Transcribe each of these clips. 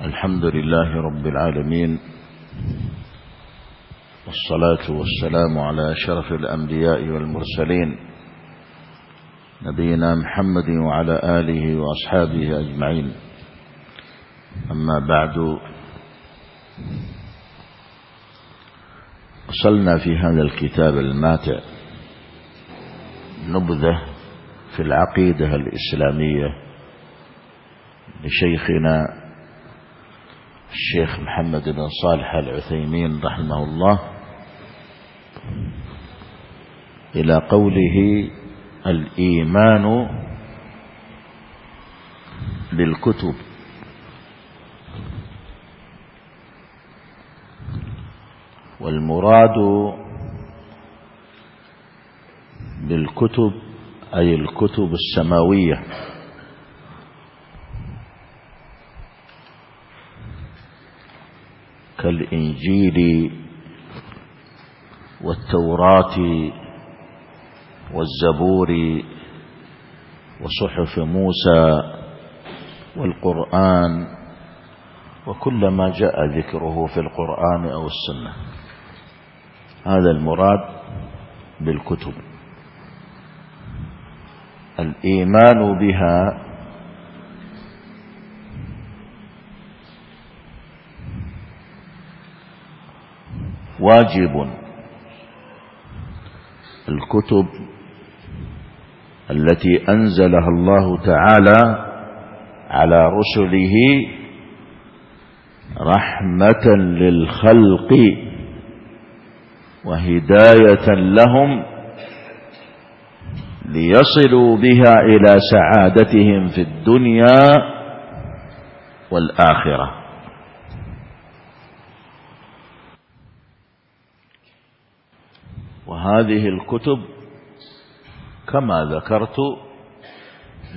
الحمد لله رب العالمين والصلاة والسلام على شرف الأنبياء والمرسلين نبينا محمد وعلى آله وأصحابه أجمعين. أما بعد وصلنا في هذا الكتاب الماتع نبذة في العقيدة الإسلامية لشيخنا الشيخ محمد بن صالح العثيمين رحمه الله إلى قوله الإيمان بالكتب. والمراد بالكتب أي الكتب السماوية. كالإنجيل والتوراة والزبور وصحف موسى والقرآن وكل ما جاء ذكره في القرآن أو السنة. هذا المراد بالكتب. الإيمان بها واجب. الكتب التي أنزلها الله تعالى على رسله رحمة للخلق وهداية لهم ليصلوا بها إلى سعادتهم في الدنيا والآخرة. وهذه الكتب كما ذكرت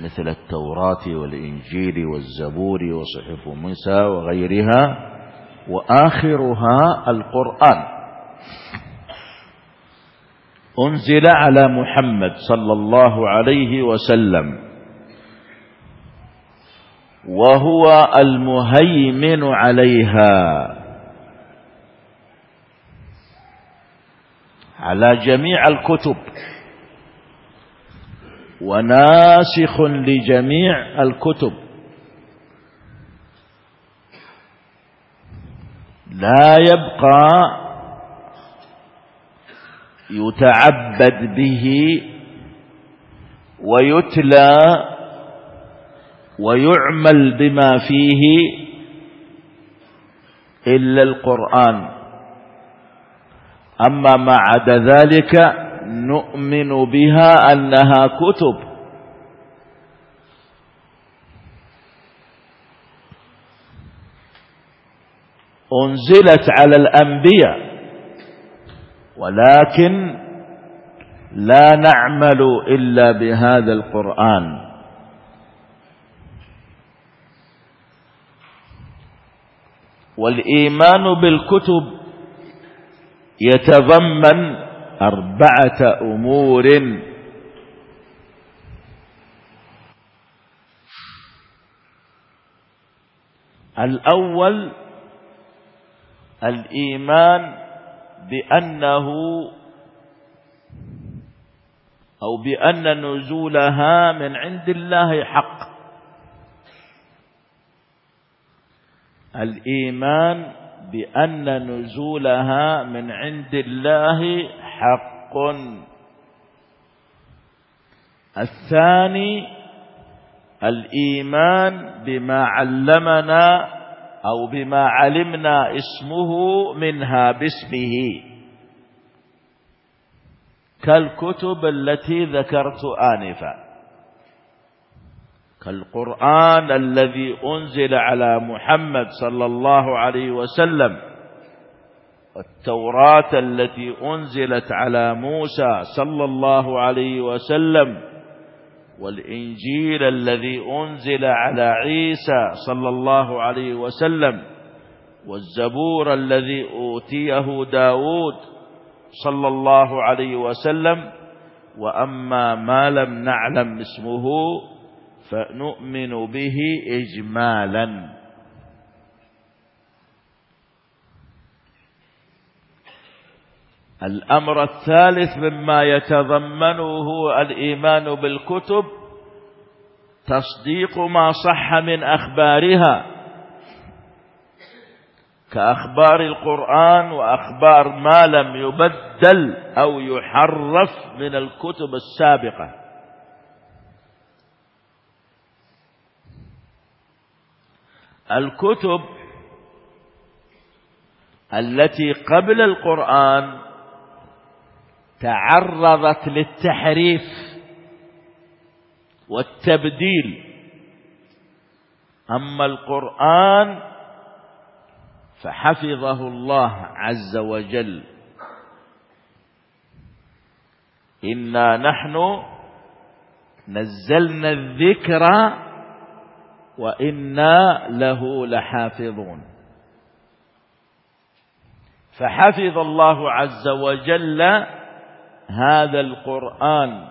مثل التوراة والإنجيل والزبور وصحف موسى وغيرها وآخرها القرآن. أنزل على محمد صلى الله عليه وسلم. وهو المهيمن عليها. على جميع الكتب. وناسخ لجميع الكتب. لا يبقى يتعبد به ويتلى ويعمل بما فيه إلا القرآن. أما ما عدا ذلك نؤمن بها أنها كتب. أنزلت على الأنبياء ولكن لا نعمل إلا بهذا القرآن. والإيمان بالكتب يتضمن أربعة أمور. الأول الإيمان بأنه أو بأن نزولها من عند الله حق. الإيمان بأن نزولها من عند الله حق. الثاني الإيمان بما علمنا أو بما علمنا اسمه منها باسمه. كالكتب التي ذكرت آنفا. كالقرآن الذي أنزل على محمد صلى الله عليه وسلم التوراة التي أنزلت على موسى صلى الله عليه وسلم والإنجيل الذي أنزل على عيسى صلى الله عليه وسلم والزبور الذي أوتيه داود صلى الله عليه وسلم وأما ما لم نعلم اسمه فنؤمن به إجمالا. الأمر الثالث مما يتضمنه الإيمان بالكتب تصديق ما صح من أخبارها. كأخبار القرآن وأخبار ما لم يبدل أو يحرف من الكتب السابقة. الكتب التي قبل القرآن تعرضت للتحريف والتبديل. أما القرآن فحفظه الله عز وجل. إنا نحن نزلنا الذكر وإنا له لحافظون. فحفظ الله عز وجل هذا القرآن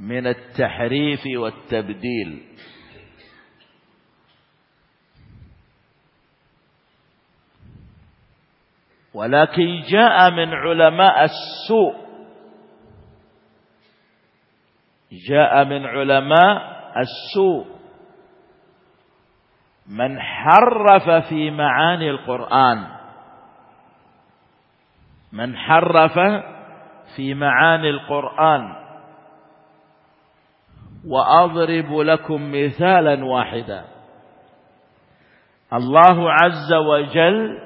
من التحريف والتبديل. ولكن جاء من علماء السوء. جاء من علماء السوء. من حرف في معاني القرآن من حرف في معاني القرآن. وأضرب لكم مثالا واحدا. الله عز وجل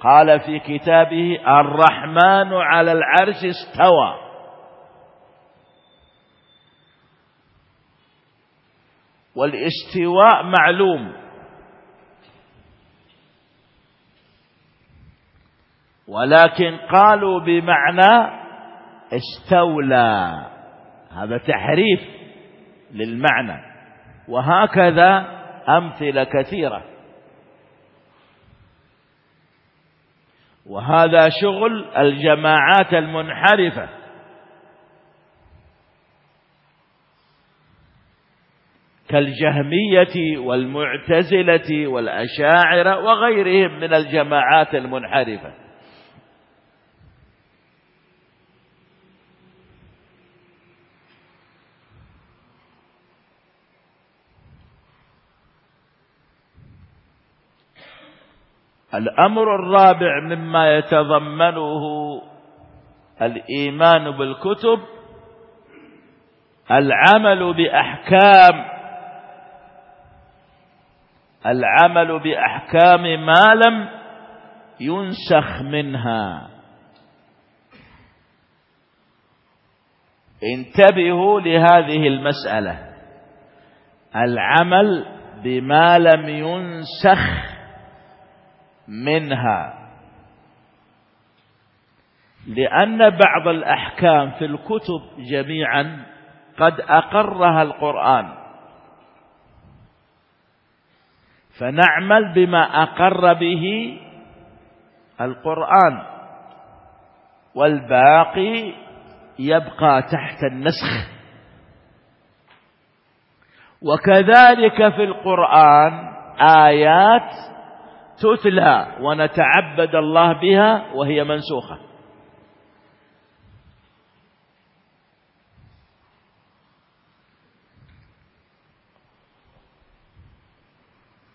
قال في كتابه الرحمن على العرش استوى. والاستواء معلوم. ولكن قالوا بمعنى استولى. هذا تحريف للمعنى. وهكذا أمثلة كثيرة. وهذا شغل الجماعات المنحرفة. كالجهمية والمعتزلة والأشاعرة وغيرهم من الجماعات المنحرفة. الأمر الرابع مما يتضمنه الإيمان بالكتب العمل بأحكام العمل بأحكام ما لم ينسخ منها. انتبهوا لهذه المسألة. العمل بما لم ينسخ منها. لأن بعض الأحكام في الكتب جميعا قد أقرها القرآن. فنعمل بما أقر به القرآن والباقي يبقى تحت النسخ. وكذلك في القرآن آيات تتلى ونتعبد الله بها وهي منسوخة.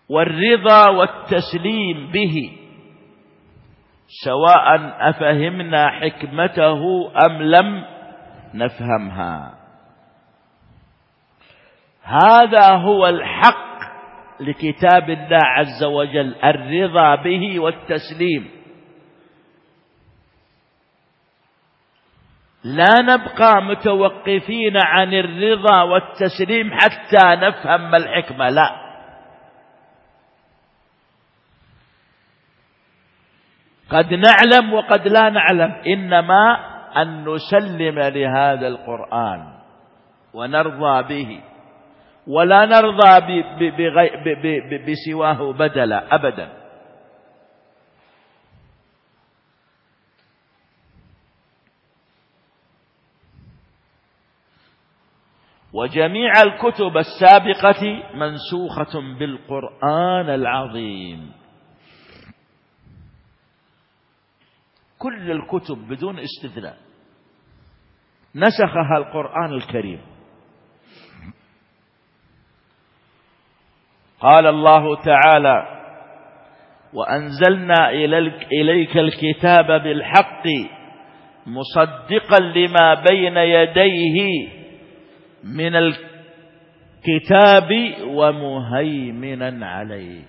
والرضا والتسليم به سواء أفهمنا حكمته أم لم نفهمها. هذا هو الحق لكتاب الله عز وجل الرضا به والتسليم. لا نبقى متوقفين عن الرضا والتسليم حتى نفهم ما الحكمة لا. قد نعلم وقد لا نعلم إنما أن نسلم لهذا القرآن ونرضى به. ولا نرضى بسواه بدلا أبدا. وجميع الكتب السابقة منسوخة بالقرآن العظيم. كل الكتب بدون استثناء. نسخها القرآن الكريم. قال الله تعالى وأنزلنا إليك الكتاب بالحق مصدقا لما بين يديه من الكتاب ومهيمنا عليه.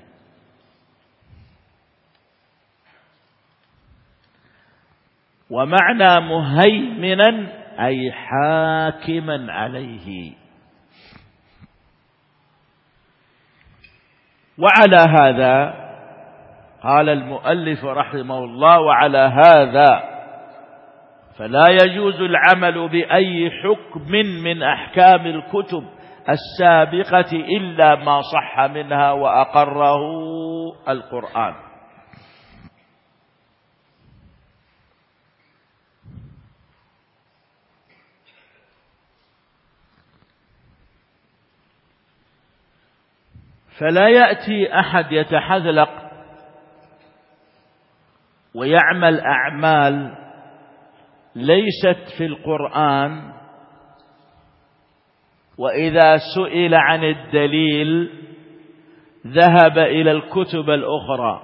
ومعنى مهيمنا أي حاكما عليه. وعلى هذا قال المؤلف رحمه الله وعلى هذا فلا يجوز العمل بأي حكم من أحكام الكتب السابقة إلا ما صح منها وأقره القرآن. فلا يأتي أحد يتحذلق ويعمل أعمال ليست في القرآن وإذا سئل عن الدليل ذهب إلى الكتب الأخرى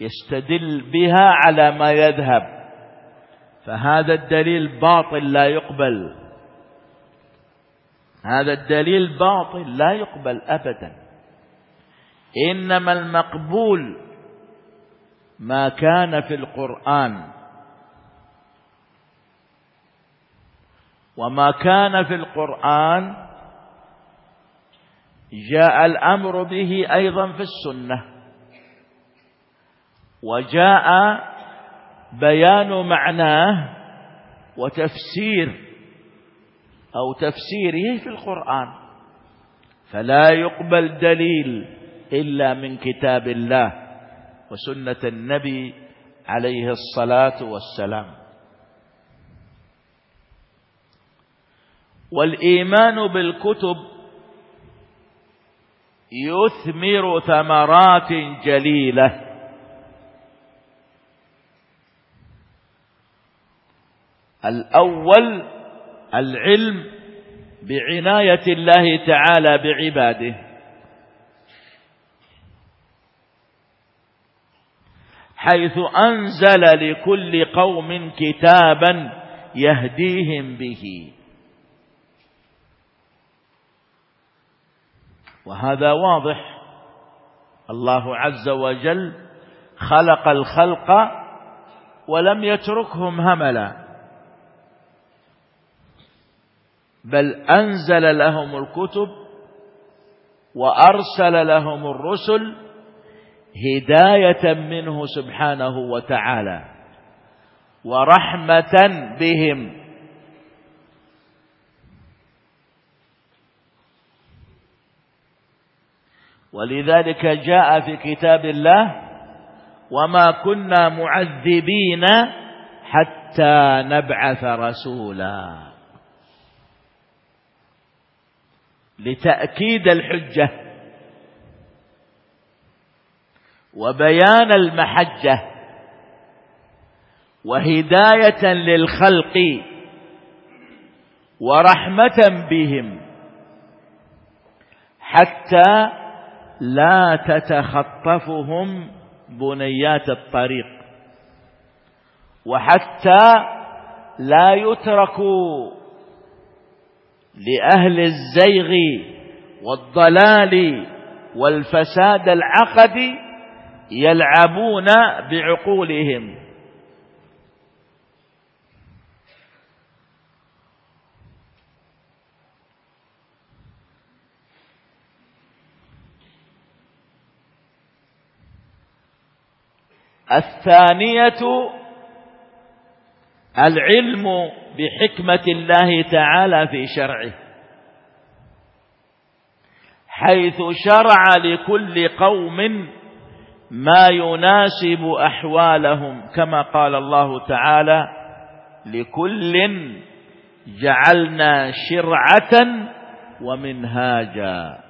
يستدل بها على ما يذهب فهذا الدليل باطل لا يقبل هذا الدليل باطل لا يقبل أبدا. إنما المقبول ما كان في القرآن. وما كان في القرآن جاء الأمر به أيضا في السنة. وجاء بيان معناه وتفسير أو تفسيره في القرآن. فلا يقبل دليل إلا من كتاب الله وسنة النبي عليه الصلاة والسلام. والإيمان بالكتب يثمر ثمرات جليلة. الأول العلم بعناية الله تعالى بعباده. حيث أنزل لكل قوم كتابا يهديهم به. وهذا واضح. الله عز وجل خلق الخلق ولم يتركهم هملا. بل أنزل لهم الكتب وأرسل لهم الرسل هداية منه سبحانه وتعالى ورحمة بهم. ولذلك جاء في كتاب الله وما كنا معذبين حتى نبعث رسولا. لتأكيد الحجة وبيان المحجة وهداية للخلق ورحمة بهم حتى لا تتخطفهم بنيات الطريق وحتى لا يتركوا لأهل الزيغ والضلال والفساد العقدي يلعبون بعقولهم. الثانية العلم. بحكمة الله تعالى في شرعه. حيث شرع لكل قوم ما يناسب أحوالهم كما قال الله تعالى لكل جعلنا شرعة ومنهاجا.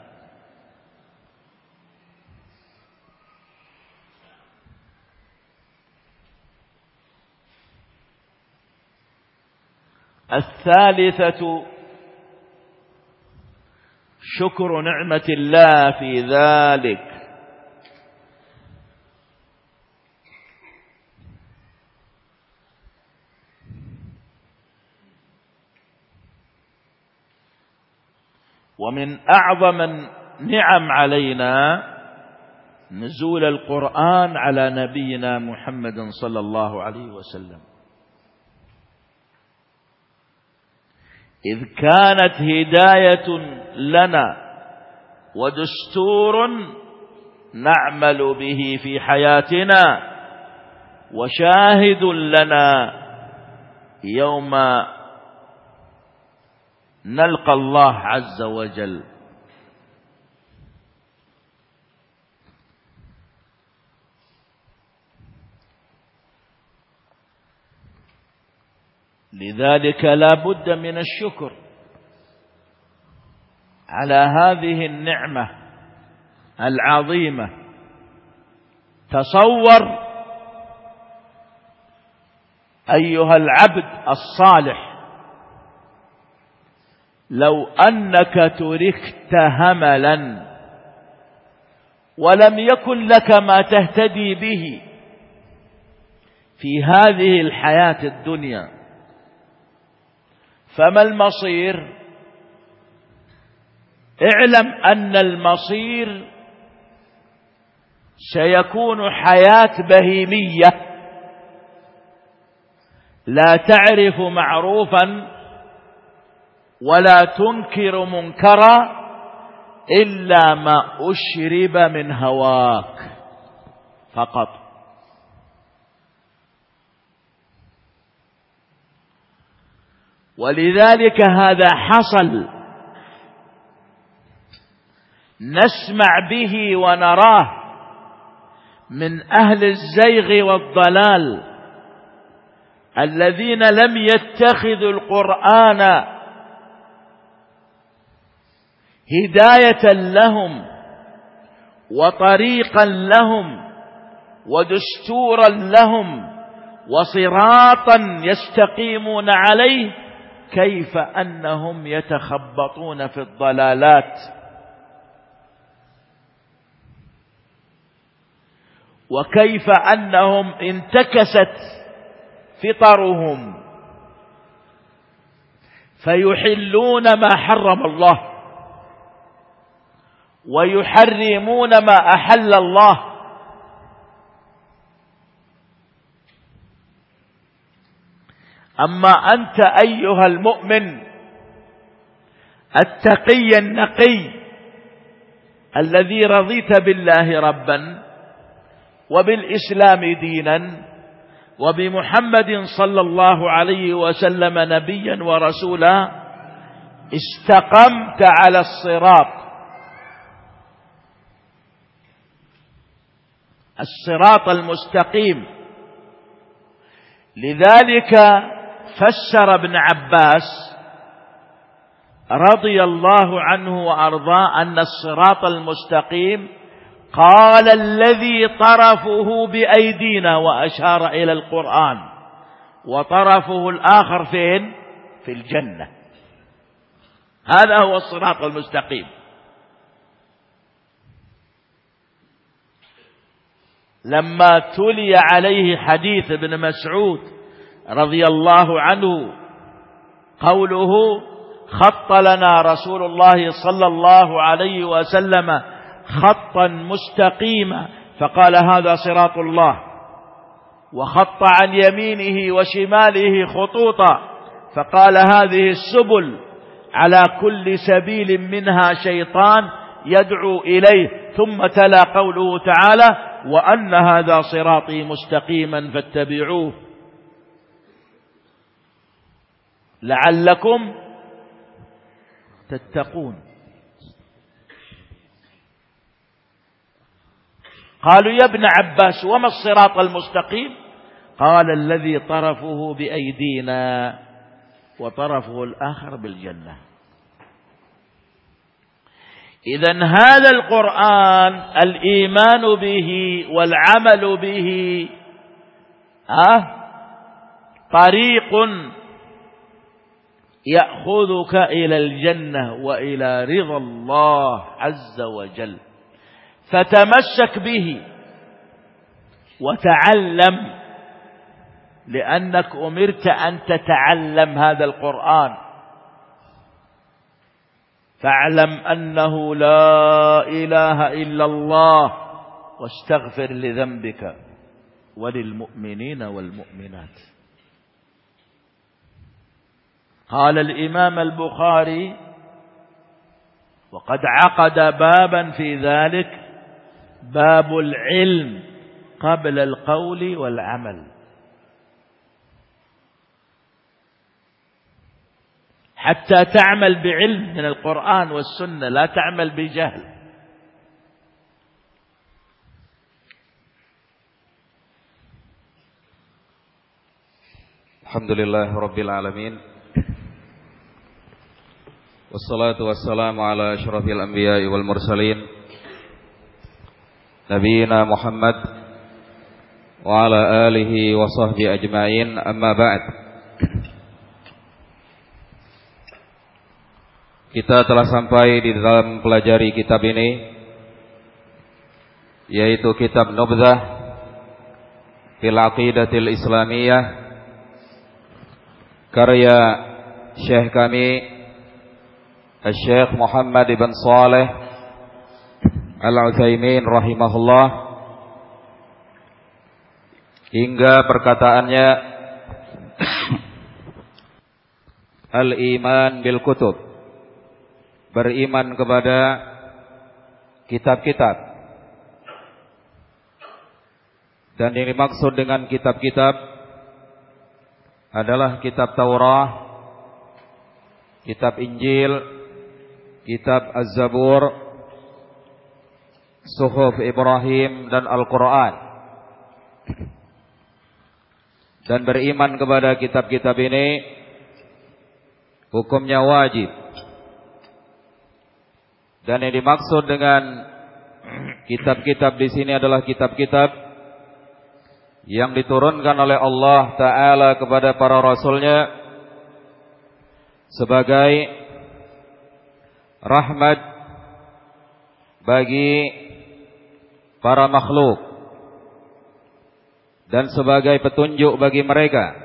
الثالثة شكر نعمة الله في ذلك. ومن أعظم النعم علينا نزول القرآن على نبينا محمد صلى الله عليه وسلم. إذ كانت هداية لنا ودستور نعمل به في حياتنا وشاهد لنا يوم نلقى الله عز وجل لذلك لا بد من الشكر على هذه النعمة العظيمة. تصور أيها العبد الصالح لو أنك تركت هملا ولم يكن لك ما تهتدي به في هذه الحياة الدنيا فما المصير؟ اعلم أن المصير سيكون حياة بهيمية. لا تعرف معروفا ولا تنكر منكرا إلا ما أشرب من هواك فقط. ولذلك هذا حصل. نسمع به ونراه من أهل الزيغ والضلال الذين لم يتخذوا القرآن هداية لهم وطريقا لهم ودستورا لهم وصراطا يستقيمون عليه كيف أنهم يتخبطون في الضلالات؟ وكيف أنهم انتكست فطرهم؟ فيحلون ما حرم الله ويحرمون ما أحل الله. أما أنت أيها المؤمن التقي النقي الذي رضيت بالله ربا وبالإسلام دينا وبمحمد صلى الله عليه وسلم نبيا ورسولا استقمت على الصراط. الصراط المستقيم. لذلك فسر ابن عباس رضي الله عنه وأرضاه أن الصراط المستقيم قال الذي طرفه بأيدينا وأشار إلى القرآن وطرفه الآخر فين؟ في الجنة. هذا هو الصراط المستقيم. لما تلي عليه حديث ابن مسعود رضي الله عنه قوله خط لنا رسول الله صلى الله عليه وسلم خطا مستقيما فقال هذا صراط الله وخط عن يمينه وشماله خطوطا فقال هذه السبل على كل سبيل منها شيطان يدعو إليه ثم تلا قوله تعالى وأن هذا صراطي مستقيما فاتبعوه لعلكم تتقون. قالوا يا ابن عباس وما الصراط المستقيم؟ قال الذي طرفه بأيدينا وطرفه الآخر بالجنة. إذا هذا القرآن الإيمان به والعمل به أه طريق يأخذك إلى الجنة وإلى رضا الله عز وجل. فتمسك به وتعلم لأنك أمرت أن تتعلم هذا القرآن. فاعلم أنه لا إله إلا الله واستغفر لذنبك وللمؤمنين والمؤمنات. قال الإمام البخاري وقد عقد بابا في ذلك باب العلم قبل القول والعمل. حتى تعمل بعلم من القرآن والسنة لا تعمل بجهل. الحمد لله رب العالمين. والصلاة والسلام على أشرف الأنبياء والمرسلين نبينا محمد وعلى آله وصحبه أجمعين أما بعد Kita telah sampai di dalam pelajari kitab ini yaitu kitab Nubzah fil Aqidatil Islamiyah karya Syekh kami Syekh Muhammad ibn Saleh Al-Utsaimin rahimahullah hingga perkataannya Al-iman bil kutub beriman kepada kitab-kitab. Dan yang dimaksud dengan kitab-kitab adalah kitab Taurat, kitab Injil, kitab Az-Zabur, Suhuf Ibrahim dan Al-Quran. Dan beriman kepada kitab-kitab ini hukumnya wajib dan yang dimaksud dengan kitab-kitab di sini adalah kitab-kitab yang diturunkan oleh Allah Ta'ala kepada para rasulnya sebagai rahmat bagi para makhluk dan sebagai petunjuk bagi mereka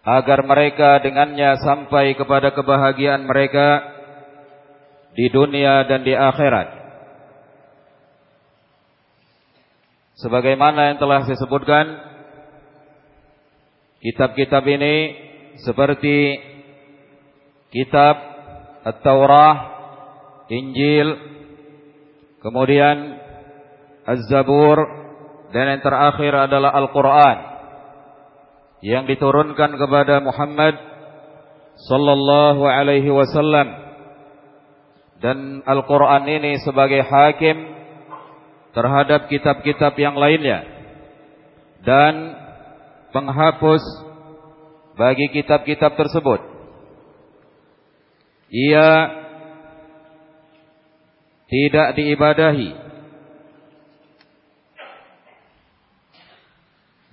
agar mereka dengannya sampai kepada kebahagiaan mereka di dunia dan di akhirat. Sebagaimana yang telah saya sebutkan, kitab-kitab ini seperti kitab At-Taurah, Injil, kemudian Az-Zabur, dan yang terakhir adalah Al-Quran yang diturunkan kepada Muhammad sallallahu alaihi wasallam dan Al-Quran ini sebagai hakim terhadap kitab-kitab yang lainnya dan penghapus bagi kitab-kitab tersebut. Ia tidak diibadahi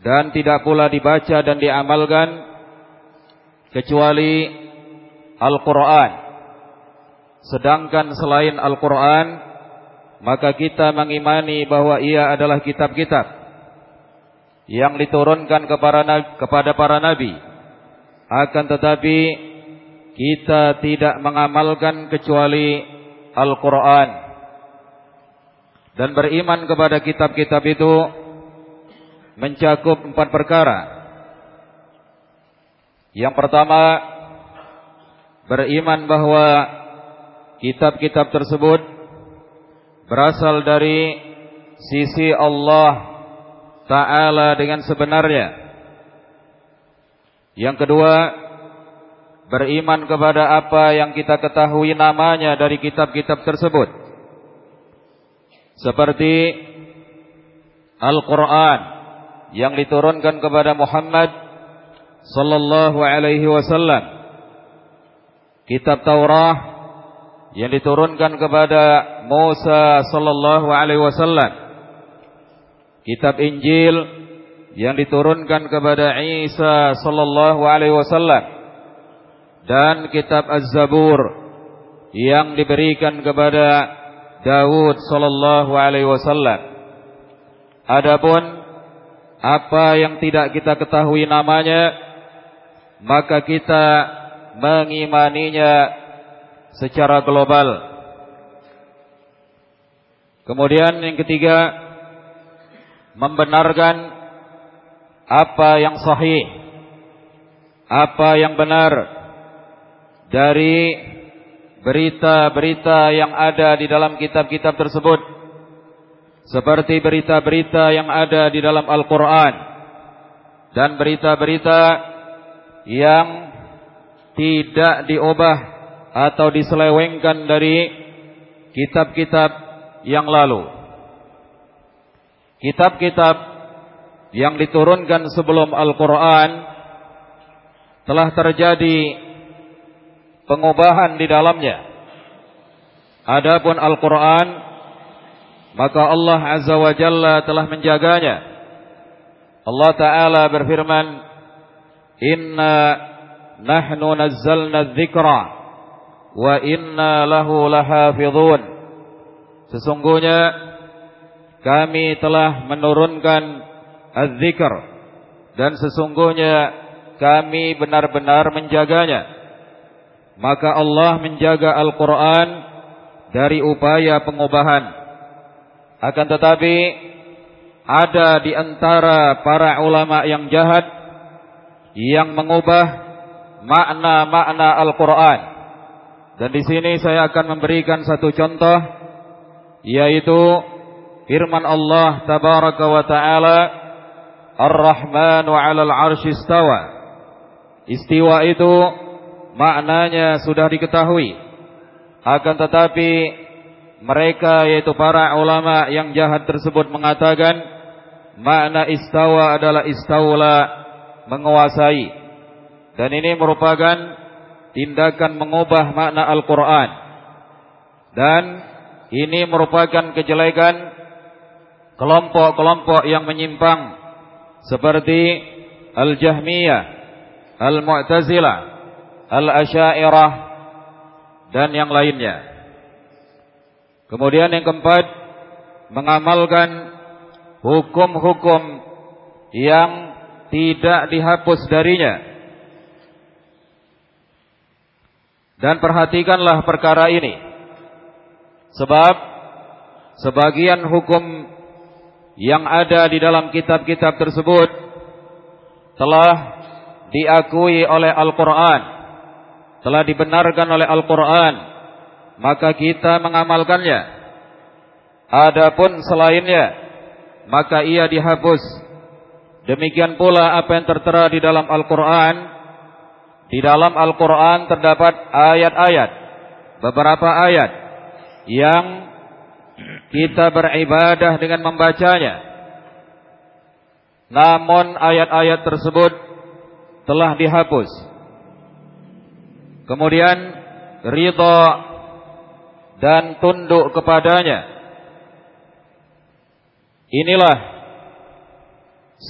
dan tidak pula dibaca dan diamalkan kecuali Al-Quran. Sedangkan selain Al-Quran Maka kita mengimani bahwa ia adalah kitab-kitab Yang diturunkan kepada para nabi Akan tetapi Kita tidak mengamalkan kecuali Al-Quran Dan beriman kepada kitab-kitab itu Mencakup empat perkara Yang pertama Beriman bahwa kitab-kitab tersebut berasal dari sisi Allah Ta'ala dengan sebenarnya. Yang kedua, beriman kepada apa yang kita ketahui namanya dari kitab-kitab tersebut. Seperti Al-Quran yang diturunkan kepada Muhammad sallallahu alaihi wasallam. Kitab Taurat yang diturunkan kepada Musa sallallahu alaihi wasallam. Kitab Injil yang diturunkan kepada Isa sallallahu alaihi wasallam. Dan kitab Az-Zabur yang diberikan kepada Daud sallallahu alaihi wasallam. Adapun apa yang tidak kita ketahui namanya maka kita mengimaninya secara global. Kemudian yang ketiga membenarkan apa yang sahih, apa yang benar dari berita-berita yang ada di dalam kitab-kitab tersebut, seperti berita-berita yang ada di dalam Al-Quran dan berita-berita yang tidak diubah atau diselewengkan dari kitab-kitab yang lalu. Kitab-kitab yang diturunkan sebelum Al-Quran telah terjadi pengubahan di dalamnya. Adapun Al-Quran maka Allah Azza wa Jalla telah menjaganya. Allah Ta'ala berfirman, Inna nahnu nazzalna dzikra wa inna lahu lahafidhun. Sesungguhnya kami telah menurunkan az-zikr dan sesungguhnya kami benar-benar menjaganya maka Allah menjaga Al-Qur'an dari upaya pengubahan akan tetapi ada di antara para ulama yang jahat yang mengubah makna-makna Al-Qur'an dan di sini saya akan memberikan satu contoh yaitu firman Allah tabaraka wa taala Ar-Rahmanu 'alal 'arsy istawa. Istiwa itu maknanya sudah diketahui. Akan tetapi mereka yaitu para ulama yang jahat tersebut mengatakan makna istawa adalah istaula menguasai. Dan ini merupakan tindakan mengubah makna Al-Qur'an. Dan ini merupakan kejelekan kelompok-kelompok yang menyimpang seperti Al-Jahmiyah, Al-Mu'tazilah, Al-Asy'ariyah dan yang lainnya. Kemudian yang keempat, mengamalkan hukum-hukum yang tidak dihapus darinya. Dan perhatikanlah perkara ini. Sebab sebagian hukum yang ada di dalam kitab-kitab tersebut telah diakui oleh Al-Quran, telah dibenarkan oleh Al-Quran, maka kita mengamalkannya. Adapun selainnya, maka ia dihapus. Demikian pula apa yang tertera di dalam Al-Quran. Di dalam Al-Quran terdapat ayat-ayat, beberapa ayat yang kita beribadah dengan membacanya. Namun ayat-ayat tersebut telah dihapus. Kemudian ridha dan tunduk kepadanya. Inilah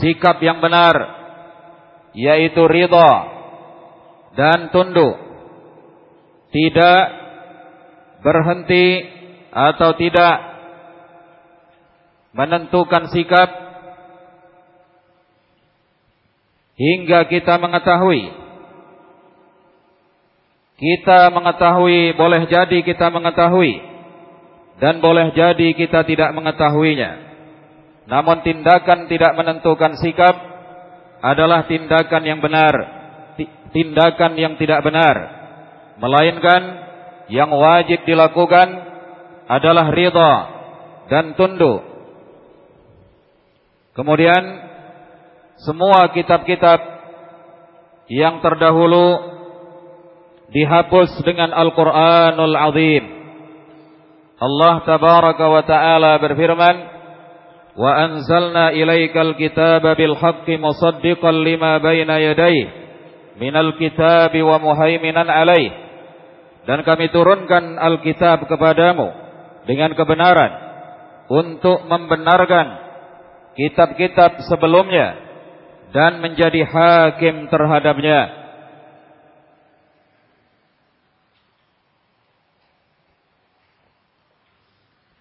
sikap yang benar yaitu ridha dan tunduk. Tidak berhenti atau tidak menentukan sikap hingga kita mengetahui kita mengetahui boleh jadi kita mengetahui. Dan boleh jadi kita tidak mengetahuinya. Namun tindakan tidak menentukan sikap adalah tindakan yang benar tindakan yang tidak benar. Melainkan yang wajib dilakukan adalah ridha dan tunduk. Kemudian semua kitab-kitab yang terdahulu dihapus dengan Al-Qur'anul Azim. Allah tabaraka wa taala berfirman, "Wa anzalna ilaikal kitaba bil haqqi musaddiqan lima baina yadayhi minal kitabi wa muhaiminan alaihi." Dan kami turunkan Alkitab kepadamu dengan kebenaran untuk membenarkan kitab-kitab sebelumnya dan menjadi hakim terhadapnya.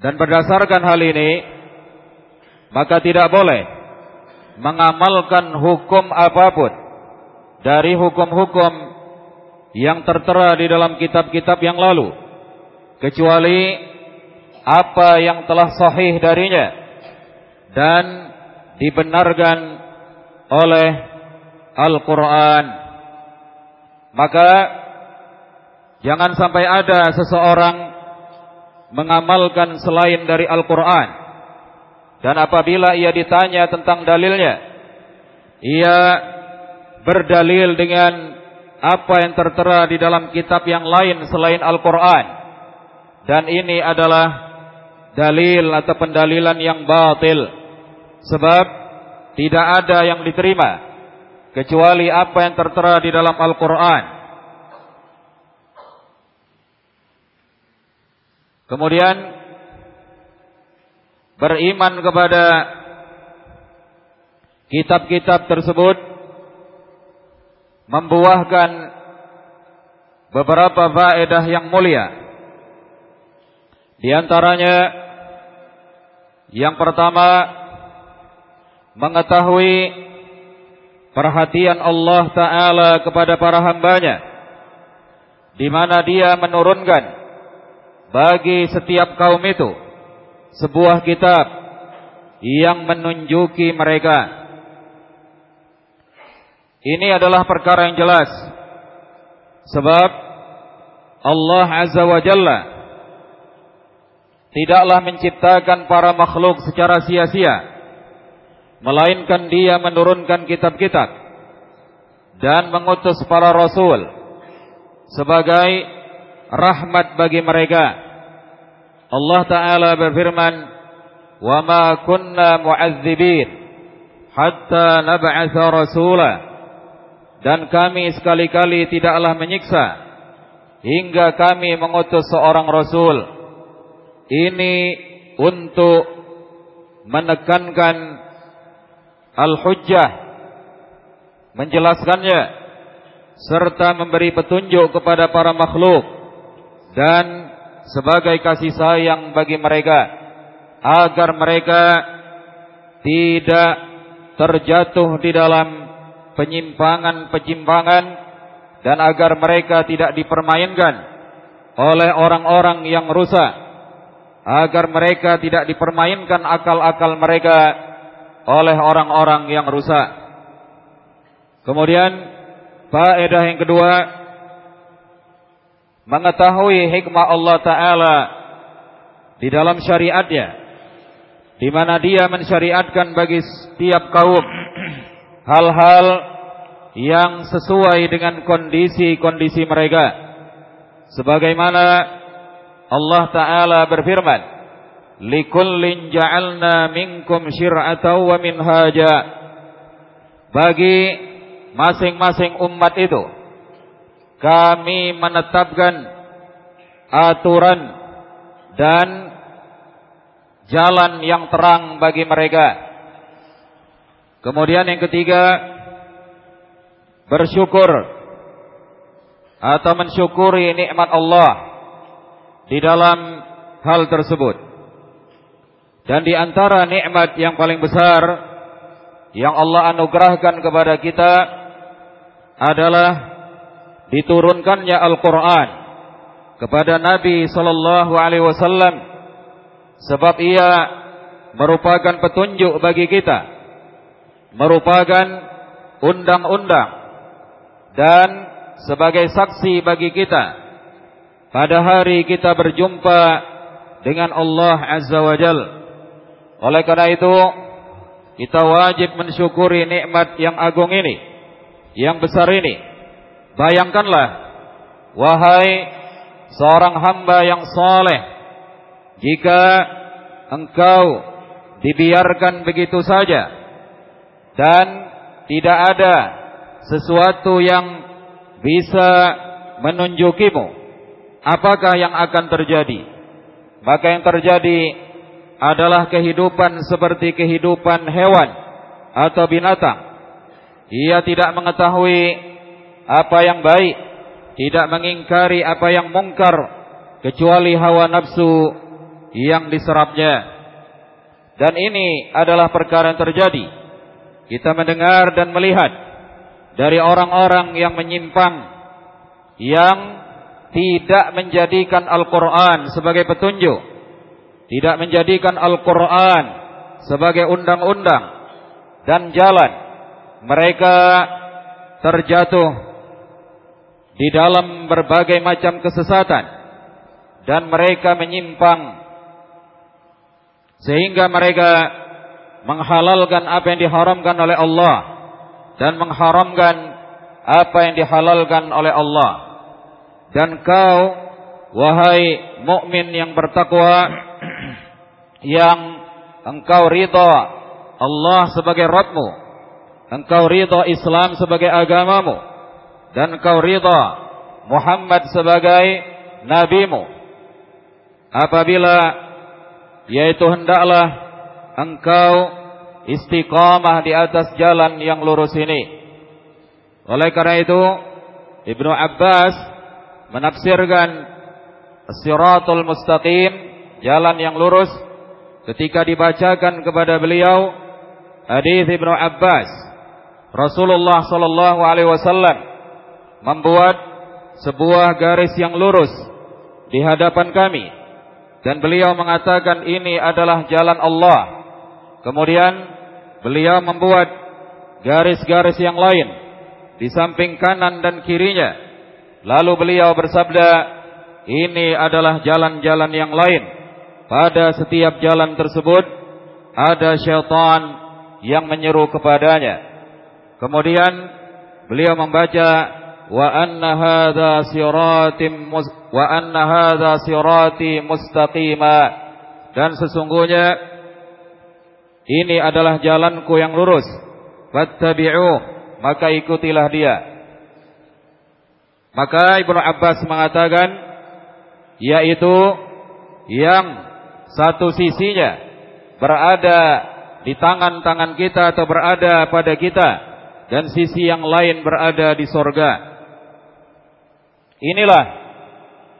Dan berdasarkan hal ini, maka tidak boleh mengamalkan hukum apa pun dari hukum-hukum yang tertera di dalam kitab-kitab yang lalu kecuali apa yang telah sahih darinya dan dibenarkan oleh Al-Qur'an. Maka jangan sampai ada seseorang mengamalkan selain dari Al-Qur'an. Dan apabila ia ditanya tentang dalilnya ia berdalil dengan apa yang tertera di dalam kitab yang lain selain Al-Qur'an. Dan ini adalah dalil atau pendalilan yang batil. Sebab tidak ada yang diterima kecuali apa yang tertera di dalam Al-Qur'an. Kemudian beriman kepada kitab-kitab tersebut membuahkan beberapa faedah yang mulia. Di antaranya yang pertama mengetahui perhatian Allah Ta'ala kepada para hambanya di mana dia menurunkan bagi setiap kaum itu sebuah kitab yang menunjuki mereka. Ini adalah perkara yang jelas. Sebab Allah Azza wa Jalla tidaklah menciptakan para makhluk secara sia-sia melainkan dia menurunkan kitab-kitab dan mengutus para rasul sebagai rahmat bagi mereka. Allah taala berfirman, "Wa ma kunna mu'adzibin hatta nab'atha rasula." Dan kami sekali-kali tidaklah menyiksa hingga kami mengutus seorang rasul. Ini untuk menekankan al-hujjah menjelaskannya serta memberi petunjuk kepada para makhluk dan sebagai kasih sayang bagi mereka agar mereka tidak terjatuh di dalam penyimpangan-penyimpangan dan agar mereka tidak dipermainkan oleh orang-orang yang rusak agar mereka tidak dipermainkan akal-akal mereka oleh orang-orang yang rusak. Kemudian faedah yang kedua mengetahui hikmah Allah taala di dalam syariatnya di mana dia mensyariatkan bagi setiap kaum hal-hal yang sesuai dengan kondisi-kondisi mereka. Sebagaimana Allah taala berfirman likullin ja'alna minkum syir'atan wa minhaja. Bagi masing-masing umat itu kami menetapkan aturan dan jalan yang terang bagi mereka. Kemudian yang ketiga bersyukur atau mensyukuri nikmat Allah di dalam hal tersebut. Dan di antara nikmat yang paling besar yang Allah anugerahkan kepada kita adalah diturunkannya Al-Qur'an kepada Nabi sallallahu alaihi wasallam sebab ia merupakan petunjuk bagi kita merupakan undang-undang dan sebagai saksi bagi kita pada hari kita berjumpa dengan Allah Azza wa Jalla oleh karena itu, kita wajib mensyukuri nikmat yang agung ini, yang besar ini. Bayangkanlah, wahai seorang hamba yang saleh, jika engkau dibiarkan begitu saja dan tidak ada sesuatu yang bisa menunjukimu apakah yang akan terjadi. Maka yang terjadi adalah kehidupan seperti kehidupan hewan atau binatang. Ia tidak mengetahui apa yang baik, tidak mengingkari apa yang mungkar kecuali hawa nafsu yang diserapnya. Dan ini adalah perkara yang terjadi. Kita mendengar dan melihat dari orang-orang yang menyimpang yang tidak menjadikan Al-Qur'an sebagai petunjuk, tidak menjadikan Al-Qur'an sebagai undang-undang dan jalan. Mereka terjatuh di dalam berbagai macam kesesatan. Dan mereka menyimpang. Sehingga mereka menghalalkan apa yang diharamkan oleh Allah. Dan mengharamkan apa yang dihalalkan oleh Allah. Dan kau wahai mukmin yang bertakwa yang engkau ridha Allah sebagai Rabbmu, engkau ridha Islam sebagai agamamu dan engkau ridha Muhammad sebagai nabimu. Apabila yaitu hendaklah engkau istiqamah di atas jalan yang lurus ini. Oleh karena itu, Ibnu Abbas menafsirkan Siratul Mustaqim, jalan yang lurus ketika dibacakan kepada beliau hadis Ibnu Abbas. Rasulullah sallallahu alaihi wasallam membuat sebuah garis yang lurus di hadapan kami dan beliau mengatakan ini adalah jalan Allah. Kemudian beliau membuat garis-garis yang lain di samping kanan dan kirinya. Lalu beliau bersabda, ini adalah jalan-jalan yang lain. Pada setiap jalan tersebut ada syaitan yang menyeru kepadanya. Kemudian beliau membaca hadza siratim wa anna hadza sirati mustaqima. Dan sesungguhnya ini adalah jalanku yang lurus. Fattabi'uh maka ikutilah dia. Maka Ibnu Abbas mengatakan yaitu yang satu sisinya berada di tangan-tangan kita atau berada pada kita dan sisi yang lain berada di sorga. Inilah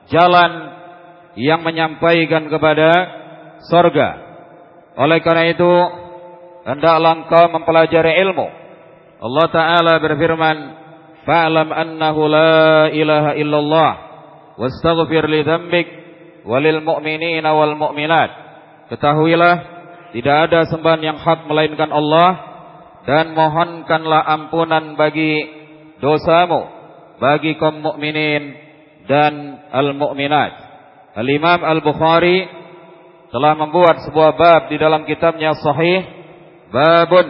jalan yang menyampaikan kepada sorga. Oleh karena itu, hendaklah engkau mempelajari ilmu. Allah Ta'ala berfirman, Fa'alam annahu la ilaha illallah, wastaghfir li dhambik, walil mu'minina wal mu'minat. Ketahuilah, tidak ada sembahan yang hak melainkan Allah, dan mohonkanlah ampunan bagi dosamu bagi kaum mukminin dan al-mukminat. Al-Imam Al-Bukhari telah membuat sebuah bab di dalam kitabnya Sahih, babun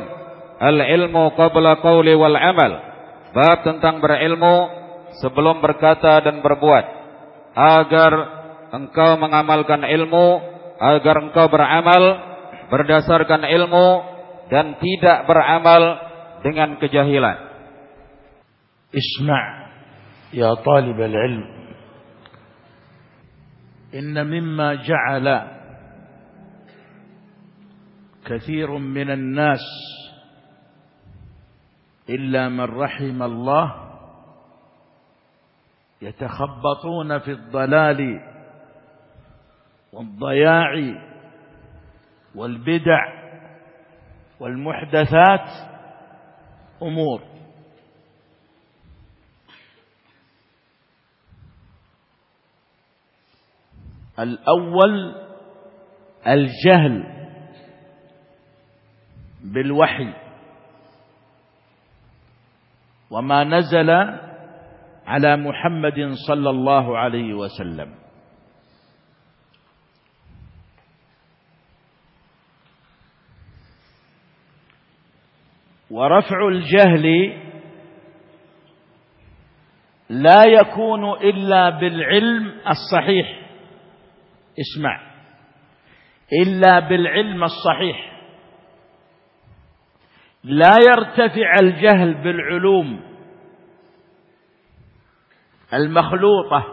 al-ilmu qabla qawli wal amal. Bab tentang berilmu sebelum berkata dan berbuat agar engkau mengamalkan ilmu, agar engkau beramal berdasarkan ilmu dan tidak beramal dengan kejahilan. Isma' يا طالب العلم. إن مما جعل كثير من الناس إلا من رحم الله يتخبطون في الضلال والضياع والبدع والمحدثات أمور. الأول الجهل بالوحي وما نزل على محمد صلى الله عليه وسلم. ورفع الجهل لا يكون إلا بالعلم الصحيح. اسمع. إلا بالعلم الصحيح. لا يرتفع الجهل بالعلوم. المخلوطة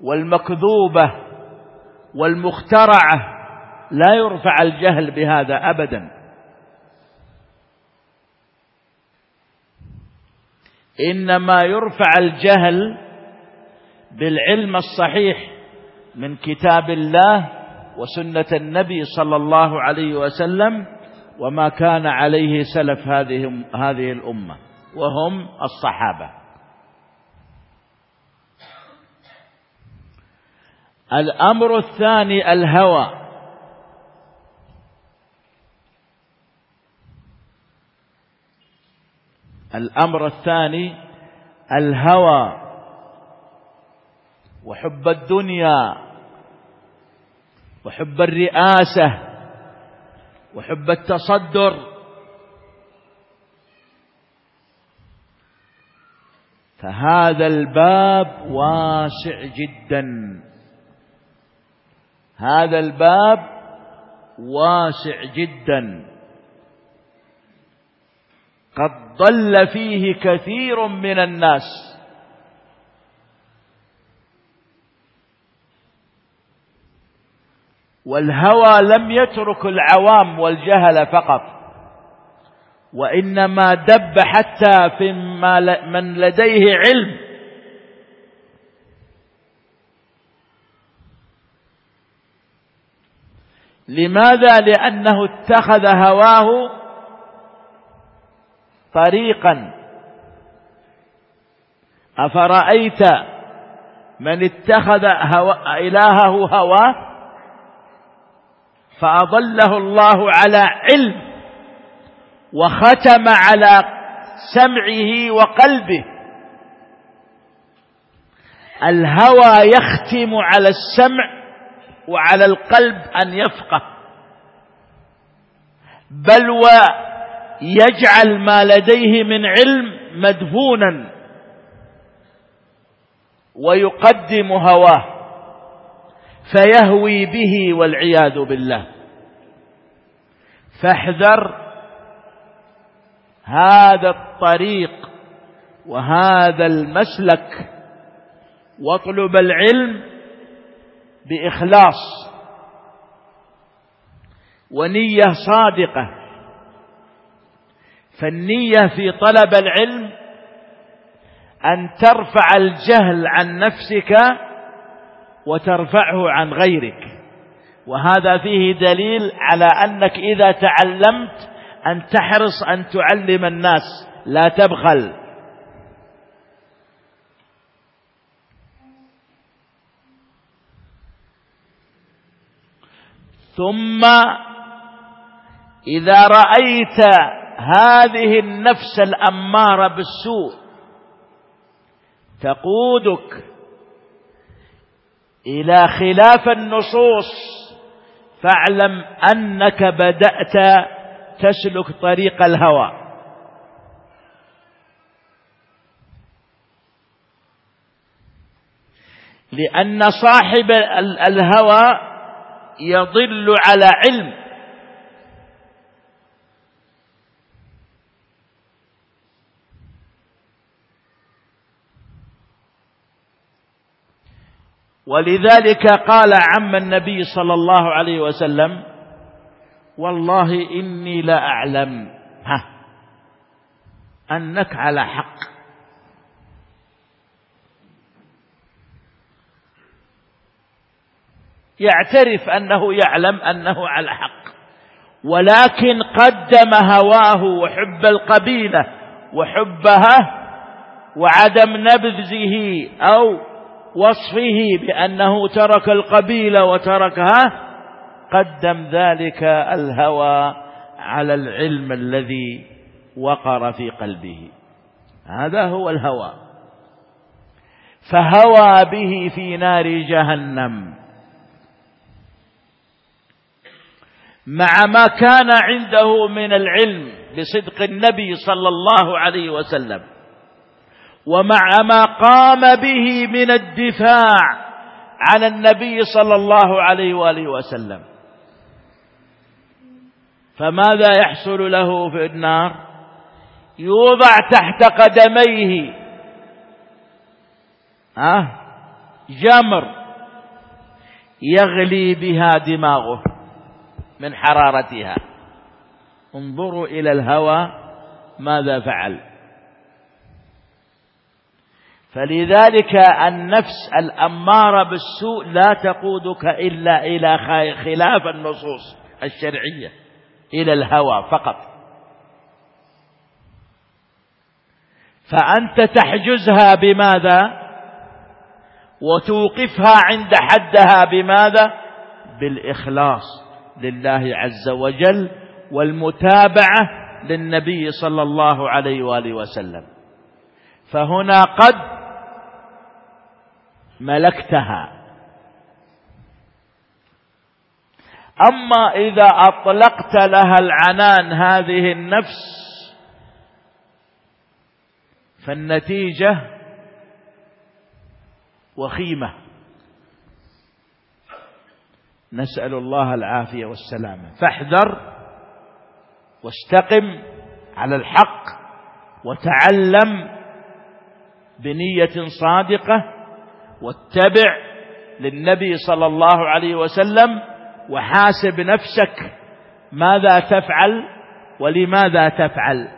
والمكذوبة والمخترعة. لا يرفع الجهل بهذا أبدا. إنما يرفع الجهل بالعلم الصحيح. من كتاب الله وسنة النبي صلى الله عليه وسلم وما كان عليه سلف هذه هذه الأمة وهم الصحابة. الأمر الثاني الهوى. الأمر الثاني الهوى. وحب الدنيا. وحب الرئاسة وحب التصدر. فهذا الباب واسع جدا. هذا الباب واسع جدا. قد ضل فيه كثير من الناس. والهوى لم يترك العوام والجهل فقط وإنما دب حتى في من لديه علم. لماذا؟ لأنه اتخذ هواه طريقا. أفرأيت من اتخذ هو... إلهه هواه؟ فأضله الله على علم وختم على سمعه وقلبه. الهوى يختم على السمع وعلى القلب أن يفقه. بل ويجعل ما لديه من علم مدفونا ويقدم هواه. فيهوي به والعياذ بالله. فاحذر هذا الطريق وهذا المسلك واطلب العلم بإخلاص ونية صادقة. فالنية في طلب العلم أن ترفع الجهل عن نفسك وترفعه عن غيرك. وهذا فيه دليل على أنك إذا تعلمت أن تحرص أن تعلم الناس لا تبخل. ثم إذا رأيت هذه النفس الأمارة بالسوء تقودك إلى خلاف النصوص. فاعلم أنك بدأت تسلك طريق الهوى. لأن صاحب الهوى يضل على علم. ولذلك قال عم النبي صلى الله عليه وسلم والله إني لا أعلم ها أنك على حق. يعترف أنه يعلم أنه على حق ولكن قدم هواه وحب القبيلة وحبها وعدم نبذه أو وصفه بأنه ترك القبيلة وتركها قدم ذلك الهوى على العلم الذي وقر في قلبه. هذا هو الهوى. فهوى به في نار جهنم. مع ما كان عنده من العلم بصدق النبي صلى الله عليه وسلم. ومع ما قام به من الدفاع عن النبي صلى الله عليه وآله وسلم. فماذا يحصل له في النار؟ يوضع تحت قدميه. ها؟ جمر يغلي بها دماغه من حرارتها. انظروا إلى الهوى ماذا فعل؟ فلذلك النفس الأمارة بالسوء لا تقودك إلا إلى خلاف النصوص الشرعية إلى الهوى فقط. فأنت تحجزها بماذا؟ وتوقفها عند حدها بماذا؟ بالإخلاص لله عز وجل والمتابعة للنبي صلى الله عليه وآله وسلم. فهنا قد ملكتها. أما إذا أطلقت لها العنان هذه النفس فالنتيجة وخيمة. نسأل الله العافية والسلامة. فاحذر واستقم على الحق وتعلم بنية صادقة واتبع للنبي صلى الله عليه وسلم وحاسب نفسك ماذا تفعل ولماذا تفعل.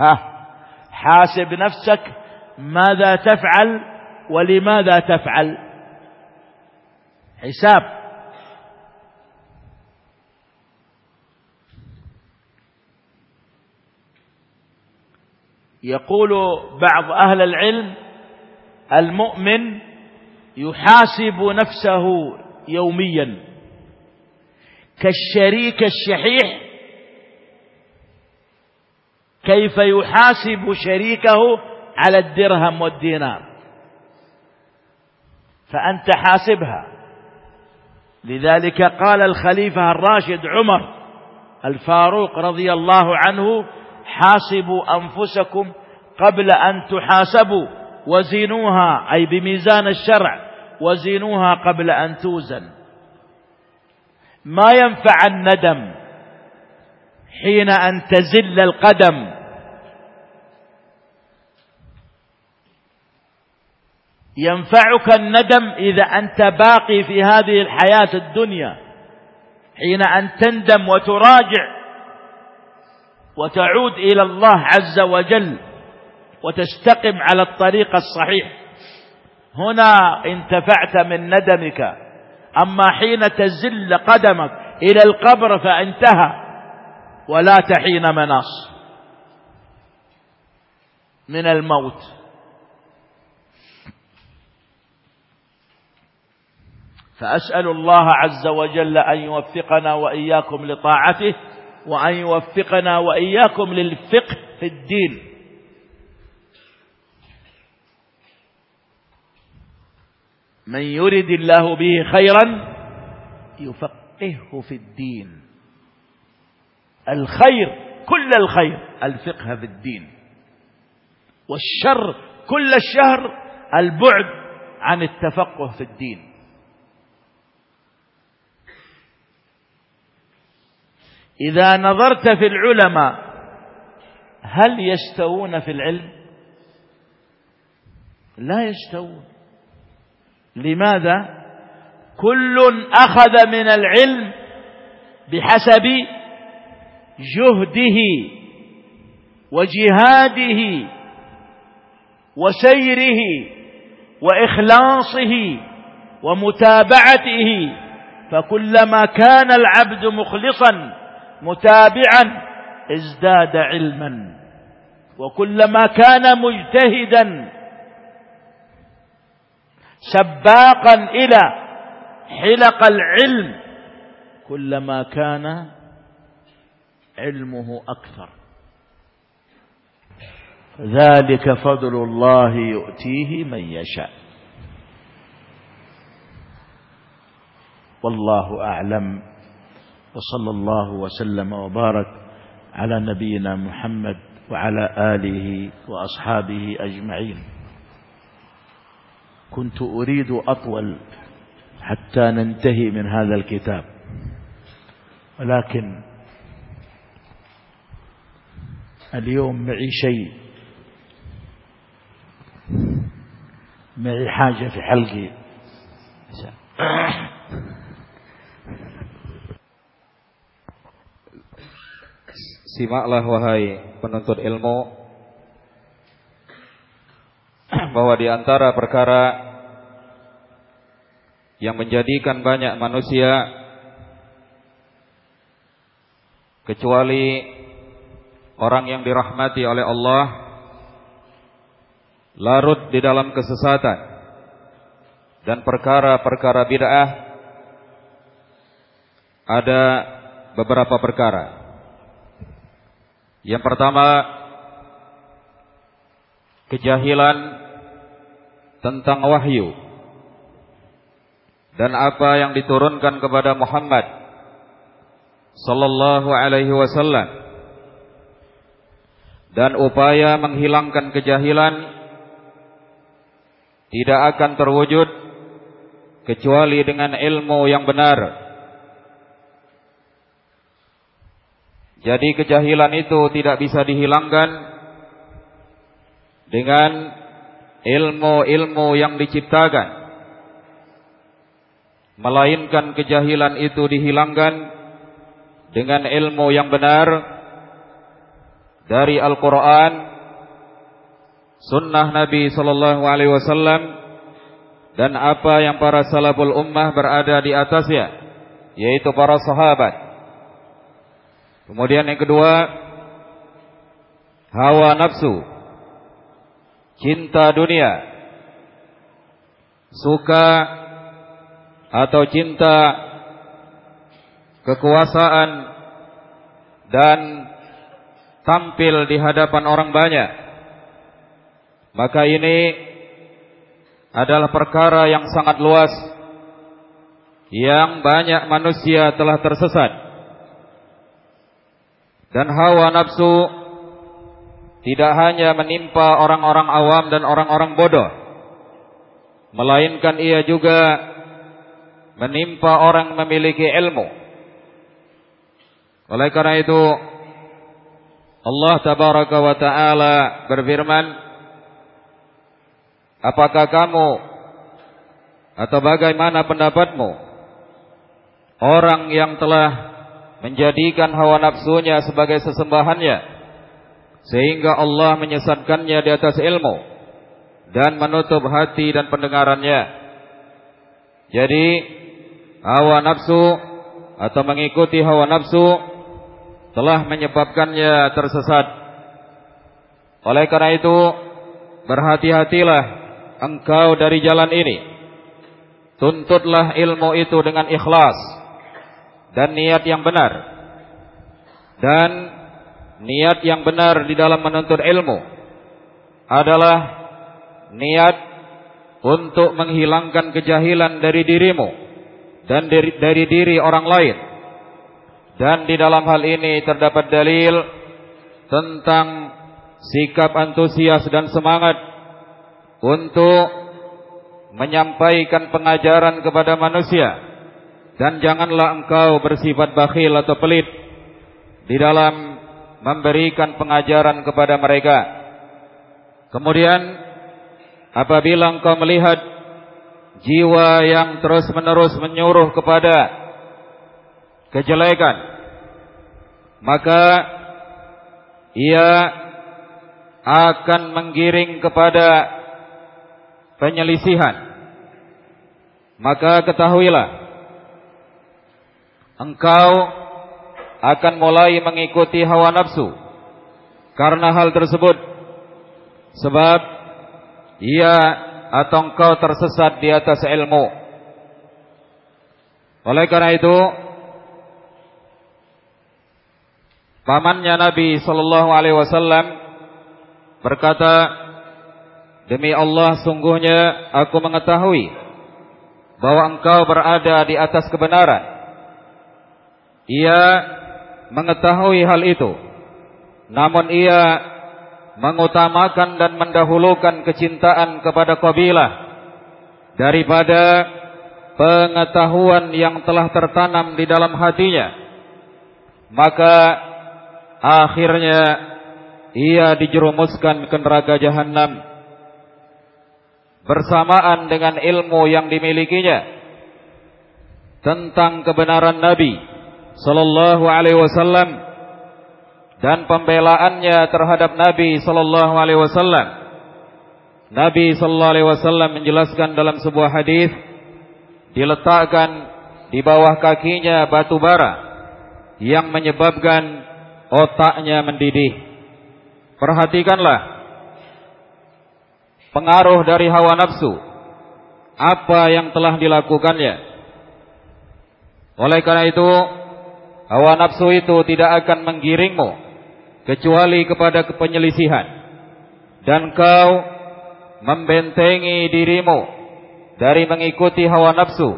ها حاسب نفسك ماذا تفعل ولماذا تفعل. حساب. يقول بعض أهل العلم المؤمن يحاسب نفسه يوميا. كالشريك الشحيح كيف يحاسب شريكه على الدرهم والدينار؟ فأنت حاسبها. لذلك قال الخليفة الراشد عمر الفاروق رضي الله عنه حاسبوا أنفسكم قبل أن تحاسبوا. وزنوها أي بميزان الشرع وزنوها قبل أن توزن. ما ينفع الندم حين أن تزل القدم. ينفعك الندم إذا أنت باقي في هذه الحياة الدنيا حين أن تندم وتراجع وتعود إلى الله عز وجل. وتستقم على الطريق الصحيح. هنا انتفعت من ندمك أما حين تزل قدمك إلى القبر فانتهى ولا تحين مناص. من الموت. فأسأل الله عز وجل أن يوفقنا وإياكم لطاعته وأن يوفقنا وإياكم للفقه في الدين. من يرد الله به خيرا يفقهه في الدين. الخير كل الخير. الفقه في الدين. والشر كل الشهر البعد عن التفقه في الدين. إذا نظرت في العلماء هل يستوون في العلم؟ لا يستوون. لماذا؟ كل أخذ من العلم بحسب جهده وجهاده وسيره وإخلاصه ومتابعته فكلما كان العبد مخلصا متابعا ازداد علما. وكلما كان مجتهدا سباقا إلى حلق العلم كلما كان علمه أكثر. ذلك فضل الله يؤتيه من يشاء. والله أعلم. وصلى الله وسلم وبارك على نبينا محمد وعلى آله وأصحابه أجمعين. كنت أريد أطول حتى ننتهي من هذا الكتاب. ولكن اليوم معي شيء. معي حاجة في حلقي. Simaklah wahai penuntut ilmu. bahwa di antara perkara yang menjadikan banyak manusia kecuali orang yang dirahmati oleh Allah larut di dalam kesesatan dan perkara-perkara bid'ah ada beberapa perkara. Yang pertama kejahilan tentang wahyu dan apa yang diturunkan kepada Muhammad sallallahu alaihi wasallam dan upaya menghilangkan kejahilan tidak akan terwujud kecuali dengan ilmu yang benar. Jadi kejahilan itu tidak bisa dihilangkan dengan ilmu-ilmu yang diciptakan. Melainkan kejahilan itu dihilangkan dengan ilmu yang benar dari Al-Quran, Sunnah Nabi Sallallahu Alaihi Wasallam, dan apa yang para salaful ummah berada di atasnya, yaitu para sahabat. Kemudian yang kedua, hawa nafsu, cinta dunia, suka atau cinta kekuasaan dan tampil di hadapan orang banyak. Maka ini adalah perkara yang sangat luas yang banyak manusia telah tersesat dan hawa nafsu tidak hanya menimpa orang-orang awam dan orang-orang bodoh. Melainkan ia juga menimpa orang memiliki ilmu. Oleh karena itu Allah tabaraka wa taala berfirman Apakah kamu atau bagaimana pendapatmu orang yang telah menjadikan hawa nafsunya sebagai sesembahannya sehingga Allah menyesatkannya di atas ilmu dan menutup hati dan pendengarannya. Jadi hawa nafsu atau mengikuti hawa nafsu telah menyebabkannya tersesat. Oleh karena itu berhati-hatilah engkau dari jalan ini. Tuntutlah ilmu itu dengan ikhlas dan niat yang benar dan niat yang benar di dalam menuntut ilmu adalah niat untuk menghilangkan kejahilan dari dirimu dan dari, dari diri orang lain. Dan di dalam hal ini terdapat dalil tentang sikap antusias dan semangat untuk menyampaikan pengajaran kepada manusia. Dan janganlah engkau bersifat bakhil atau pelit di dalam memberikan pengajaran kepada mereka. Kemudian apabila engkau melihat jiwa yang terus-menerus menyuruh kepada kejelekan, maka ia akan menggiring kepada penyelisihan. Maka ketahuilah engkau akan mulai mengikuti hawa nafsu karena hal tersebut. Sebab ia atau engkau tersesat di atas ilmu. Oleh karena itu pamannya Nabi sallallahu alaihi wasallam berkata demi Allah sungguhnya aku mengetahui bahwa engkau berada di atas kebenaran. Ia mengetahui hal itu. Namun ia mengutamakan dan mendahulukan kecintaan kepada kabilah daripada pengetahuan yang telah tertanam di dalam hatinya. Maka akhirnya ia dijerumuskan ke neraka jahanam bersamaan dengan ilmu yang dimilikinya tentang kebenaran Nabi sallallahu alaihi wasallam dan pembelaannya terhadap Nabi sallallahu alaihi wasallam. Nabi sallallahu alaihi wasallam menjelaskan dalam sebuah hadis diletakkan di bawah kakinya batu bara yang menyebabkan otaknya mendidih. Perhatikanlah pengaruh dari hawa nafsu apa yang telah dilakukannya. Oleh karena itu, hawa nafsu itu tidak akan menggiringmu kecuali kepada kepenyelisihan. Dan kau membentengi dirimu dari mengikuti hawa nafsu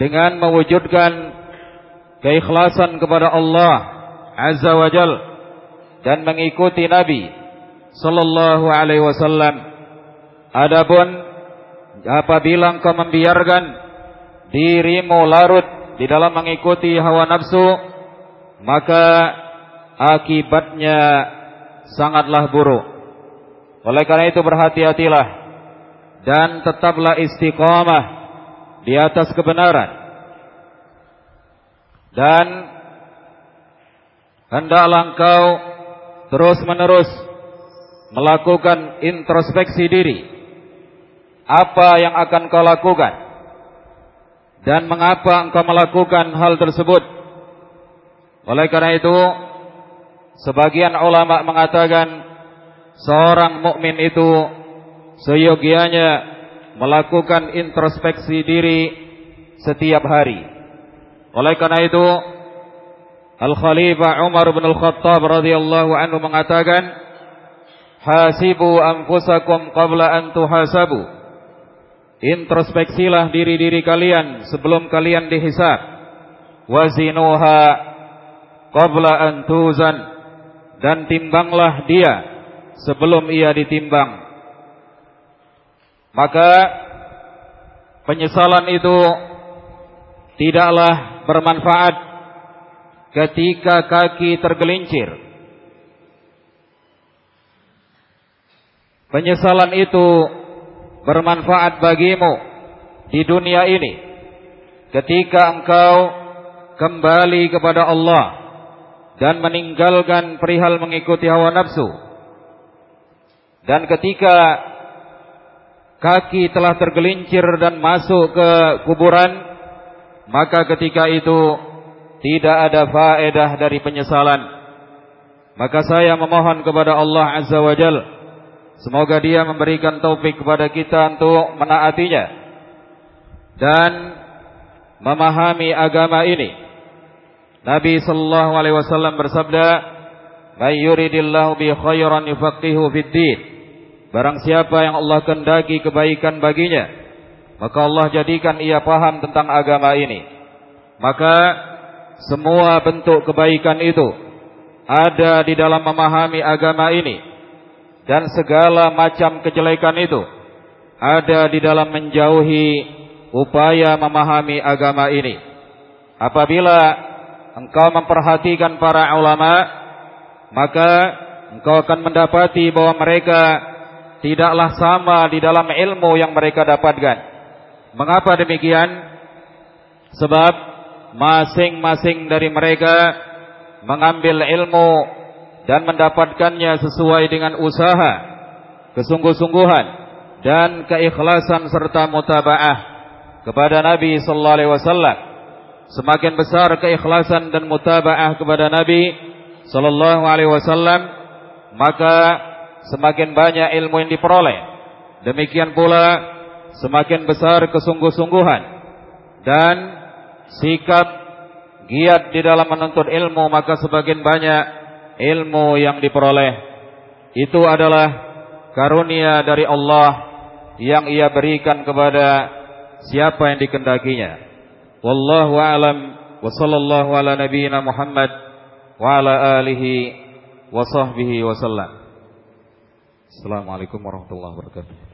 dengan mewujudkan keikhlasan kepada Allah Azza wa Jal dan mengikuti Nabi sallallahu alaihi wasallam. Adapun apabila engkau membiarkan dirimu larut di dalam mengikuti hawa nafsu maka akibatnya sangatlah buruk oleh karena itu berhati-hatilah dan tetaplah istiqamah di atas kebenaran. Dan hendaklah engkau terus-menerus melakukan introspeksi diri. Apa yang akan kau lakukan? Dan mengapa engkau melakukan hal tersebut? Oleh karena itu, sebagian ulama mengatakan seorang mukmin itu seyogianya melakukan introspeksi diri setiap hari. Oleh karena itu, Al-Khalifah Umar bin Al-Khattab radhiyallahu anhu mengatakan, "Hasibu anfusakum qabla an tuhasabu." Introspeksilah diri-diri kalian sebelum kalian dihisab. Wazinuha qabla an tuzan dan timbanglah dia sebelum ia ditimbang. Maka penyesalan itu tidaklah bermanfaat ketika kaki tergelincir. Penyesalan itu bermanfaat bagimu di dunia ini ketika engkau kembali kepada Allah dan meninggalkan perihal mengikuti hawa nafsu dan ketika kaki telah tergelincir dan masuk ke kuburan, maka ketika itu tidak ada faedah dari penyesalan. Maka saya memohon kepada Allah Azza wa Jal, semoga Dia memberikan taufik kepada kita untuk menaatinya dan memahami agama ini. Nabi sallallahu alaihi wasallam bersabda, "May yuridillahu bi khairan yufaqihu fid din." Barang siapa yang Allah kendaki kebaikan baginya, maka Allah jadikan ia paham tentang agama ini. Maka semua bentuk kebaikan itu ada di dalam memahami agama ini dan segala macam kejelekan itu ada di dalam menjauhi upaya memahami agama ini. Apabila engkau memperhatikan para ulama, maka engkau akan mendapati bahwa mereka tidaklah sama di dalam ilmu yang mereka dapatkan. Mengapa demikian? Sebab masing-masing dari mereka mengambil ilmu dan mendapatkannya sesuai dengan usaha, kesungguh-sungguhan dan keikhlasan serta mutabaah kepada Nabi sallallahu alaihi wasallam. Semakin besar keikhlasan dan mutabaah kepada Nabi sallallahu alaihi wasallam, maka semakin banyak ilmu yang diperoleh. Demikian pula semakin besar kesungguh-sungguhan dan sikap giat di dalam menuntut ilmu maka semakin banyak ilmu yang diperoleh. Itu adalah karunia dari Allah yang ia berikan kepada siapa yang dikendakinya. Wallahu a'lam wa sallallahu ala nabiyyina Muhammad wa ala alihi wa sahbihi wa sallam. Assalamualaikum warahmatullahi wabarakatuh.